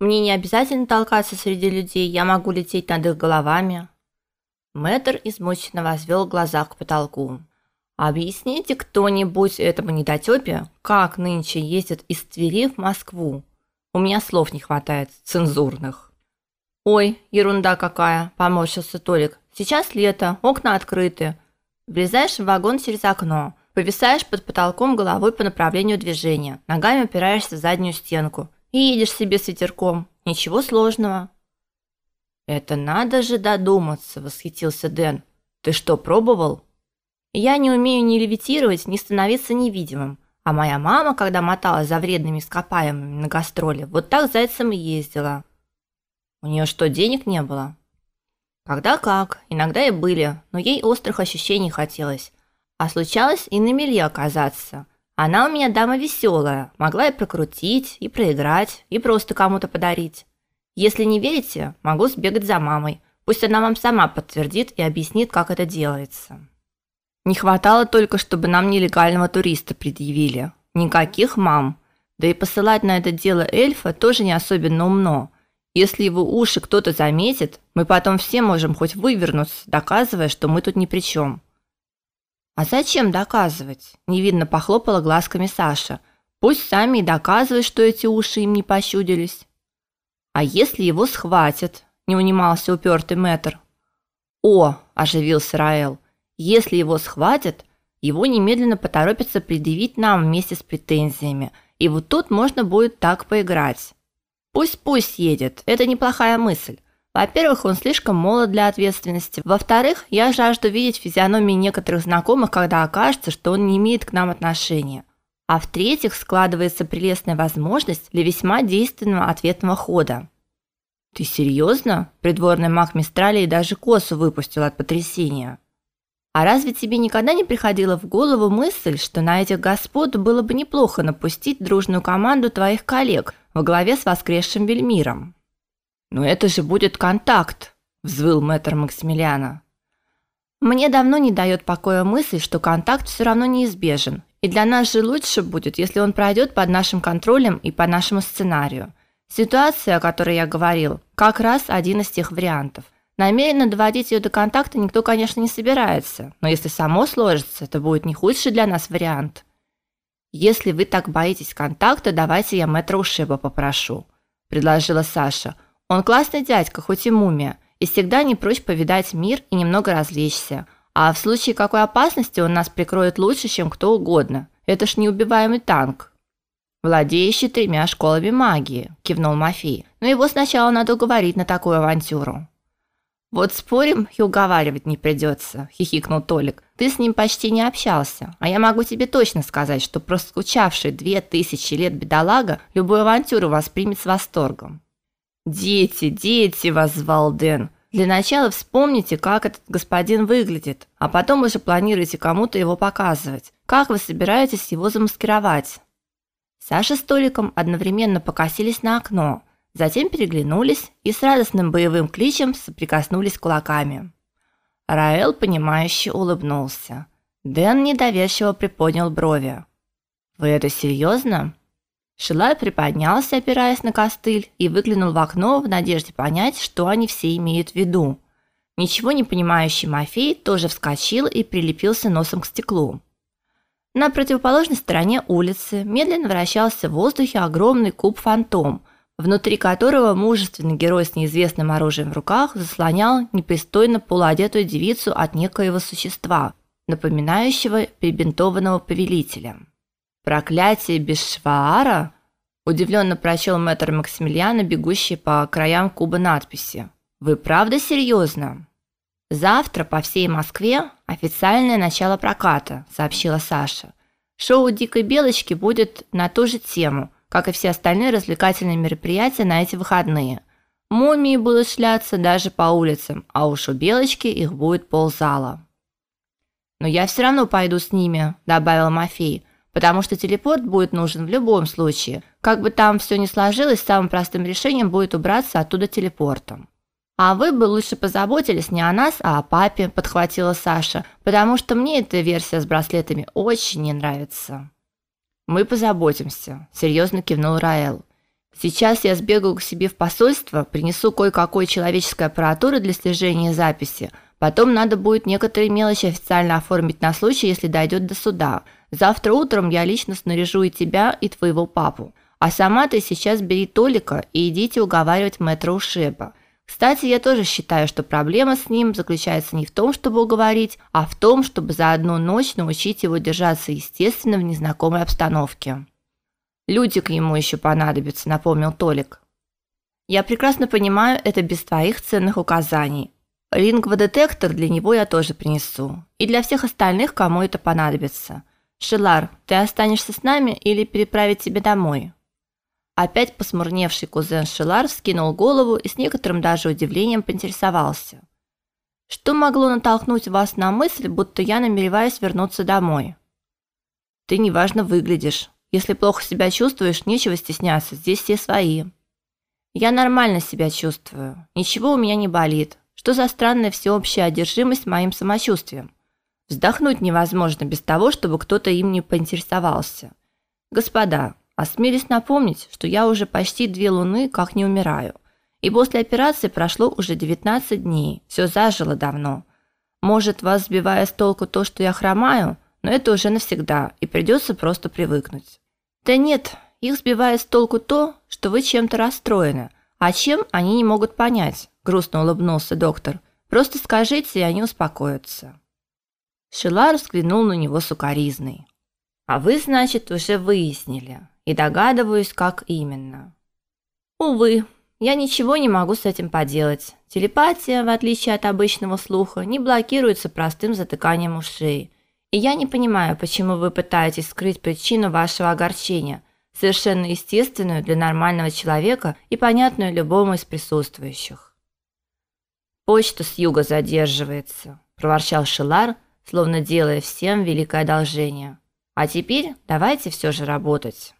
Мне не обязательно толкаться среди людей, я могу лететь над их головами. Мэтр измученно возвел глаза к потолку. Объясните кто-нибудь этому недотёпе, как нынче ездят из Твери в Москву. У меня слов не хватает цензурных. Ой, ерунда какая, поморщился Толик. Сейчас лето, окна открыты. Влезаешь в вагон через окно, повисаешь под потолком головой по направлению движения, ногами опираешься в заднюю стенку и едешь себе с ветерком. Ничего сложного. Это надо же додуматься, восхитился Дэн. Ты что, пробовал? Я не умею ни левитировать, ни становиться невидимым. А моя мама, когда моталась за вредными ископаемыми на гастроли, вот так зайцем и ездила. У нее что, денег не было? Когда как, иногда и были, но ей острых ощущений хотелось. А случалось и на мели оказаться. Она у меня дама веселая, могла и прокрутить, и проиграть, и просто кому-то подарить. Если не верите, могу сбегать за мамой. Пусть она вам сама подтвердит и объяснит, как это делается. Не хватало только, чтобы нам нелегального туриста предъявили. Никаких мам. Да и посылать на это дело эльфа тоже не особенно умно. Если его уши кто-то заметит, мы потом все можем хоть вывернуться, доказывая, что мы тут ни при чем. А зачем доказывать? Невидно похлопала глазками Саша. Пусть сами и доказывают, что эти уши им не пощудились. А если его схватят? Не унимался упертый мэтр. О, оживился Раэл. Если его схватят, его немедленно поторопятся предъявить нам вместе с претензиями. И вот тут можно будет так поиграть. Пусть-пусть едет. Это неплохая мысль. Во-первых, он слишком молод для ответственности. Во-вторых, я жажду видеть физиономии некоторых знакомых, когда окажется, что он не имеет к нам отношения. А в-третьих, складывается прелестная возможность для весьма действенного ответного хода. Ты серьезно? Придворный маг Мистралии даже косу выпустил от потрясения. А разве тебе никогда не приходила в голову мысль, что на этих господ было бы неплохо напустить дружную команду твоих коллег во главе с воскресшим Вельмиром? Но это же будет контакт, взвыл мэтр Максимилиана. Мне давно не дает покоя мысль, что контакт все равно неизбежен, и для нас же лучше будет, если он пройдет под нашим контролем и по нашему сценарию. Ситуация, о которой я говорил, как раз один из тех вариантов – Намеренно доводить ее до контакта никто, конечно, не собирается, но если само сложится, это будет не худший для нас вариант. Если вы так боитесь контакта, давайте я мэтра Ушиба попрошу, предложила Саша. Он классный дядька, хоть и мумия, и всегда не прочь повидать мир и немного развлечься. А в случае какой опасности он нас прикроет лучше, чем кто угодно. Это ж неубиваемый танк. Владеющий тремя школами магии, кивнул Мафей. Но его сначала надо уговорить на такую авантюру. Вот спорим, и уговаривать не придется», – хихикнул Толик. Ты с ним почти не общался, а я могу тебе точно сказать, что проскучавший две тысячи лет бедолага любую авантюру воспримет с восторгом. Дети, дети, воззвал Дэн. Для начала вспомните, как этот господин выглядит, а потом уже планируйте кому-то его показывать. Как вы собираетесь его замаскировать? Саша с Толиком одновременно покосились на окно затем переглянулись и с радостным боевым кличем соприкоснулись кулаками. Раэл понимающе улыбнулся. Дэн недоверчиво приподнял брови. Вы это серьезно? Шилай приподнялся, опираясь на костыль, и выглянул в окно в надежде понять, что они все имеют в виду. Ничего не понимающий Мафей тоже вскочил и прилепился носом к стеклу. На противоположной стороне улицы медленно вращался в воздухе огромный куб-фантом, внутри которого мужественный герой с неизвестным оружием в руках заслонял непристойно полуодетую девицу от некоего существа, напоминающего перебинтованного повелителя. Проклятие Бешваара удивленно прочел мэтр Максимилиана, бегущий по краям куба надписи. Вы правда серьезно? Завтра по всей Москве официальное начало проката, сообщила Саша. Шоу Дикой белочки будет на ту же тему как и все остальные развлекательные мероприятия на эти выходные. Мумии будут шляться даже по улицам, а уж у Белочки их будет ползала. Но я все равно пойду с ними, добавил Мафей, потому что телепорт будет нужен в любом случае. Как бы там все ни сложилось, самым простым решением будет убраться оттуда телепортом. А вы бы лучше позаботились не о нас, а о папе, подхватила Саша, потому что мне эта версия с браслетами очень не нравится. Мы позаботимся, серьезно кивнул Раэл. Сейчас я сбегаю к себе в посольство, принесу кое-какой человеческой аппаратуры для слежения записи. Потом надо будет некоторые мелочи официально оформить на случай, если дойдет до суда. Завтра утром я лично снаряжу и тебя, и твоего папу. А сама ты сейчас бери Толика и идите уговаривать мэтра Ушеба. Кстати, я тоже считаю, что проблема с ним заключается не в том, чтобы уговорить, а в том, чтобы за одну ночь научить его держаться естественно в незнакомой обстановке. Люди к ему еще понадобятся, напомнил Толик. Я прекрасно понимаю, это без твоих ценных указаний. Рингводетектор для него я тоже принесу. И для всех остальных, кому это понадобится. Шелар, ты останешься с нами или переправить тебя домой? Опять посмурневший кузен Шелар вскинул голову и с некоторым даже удивлением поинтересовался: "Что могло натолкнуть вас на мысль, будто я намереваюсь вернуться домой?" "Ты неважно выглядишь. Если плохо себя чувствуешь, нечего стесняться, здесь все свои". "Я нормально себя чувствую. Ничего у меня не болит. Что за странная всеобщая одержимость моим самочувствием? Вздохнуть невозможно без того, чтобы кто-то им не поинтересовался. Господа, Осмелюсь напомнить, что я уже почти две луны как не умираю. И после операции прошло уже 19 дней. Все зажило давно. Может, вас сбивает с толку то, что я хромаю, но это уже навсегда, и придется просто привыкнуть. Да нет, их сбивает с толку то, что вы чем-то расстроены. А чем они не могут понять, грустно улыбнулся доктор. Просто скажите, и они успокоятся. Шилар взглянул на него сукаризной. А вы, значит, уже выяснили и догадываюсь, как именно. Увы, я ничего не могу с этим поделать. Телепатия, в отличие от обычного слуха, не блокируется простым затыканием ушей. И я не понимаю, почему вы пытаетесь скрыть причину вашего огорчения, совершенно естественную для нормального человека и понятную любому из присутствующих. Почта с юга задерживается, проворчал Шилар, словно делая всем великое одолжение. А теперь давайте все же работать.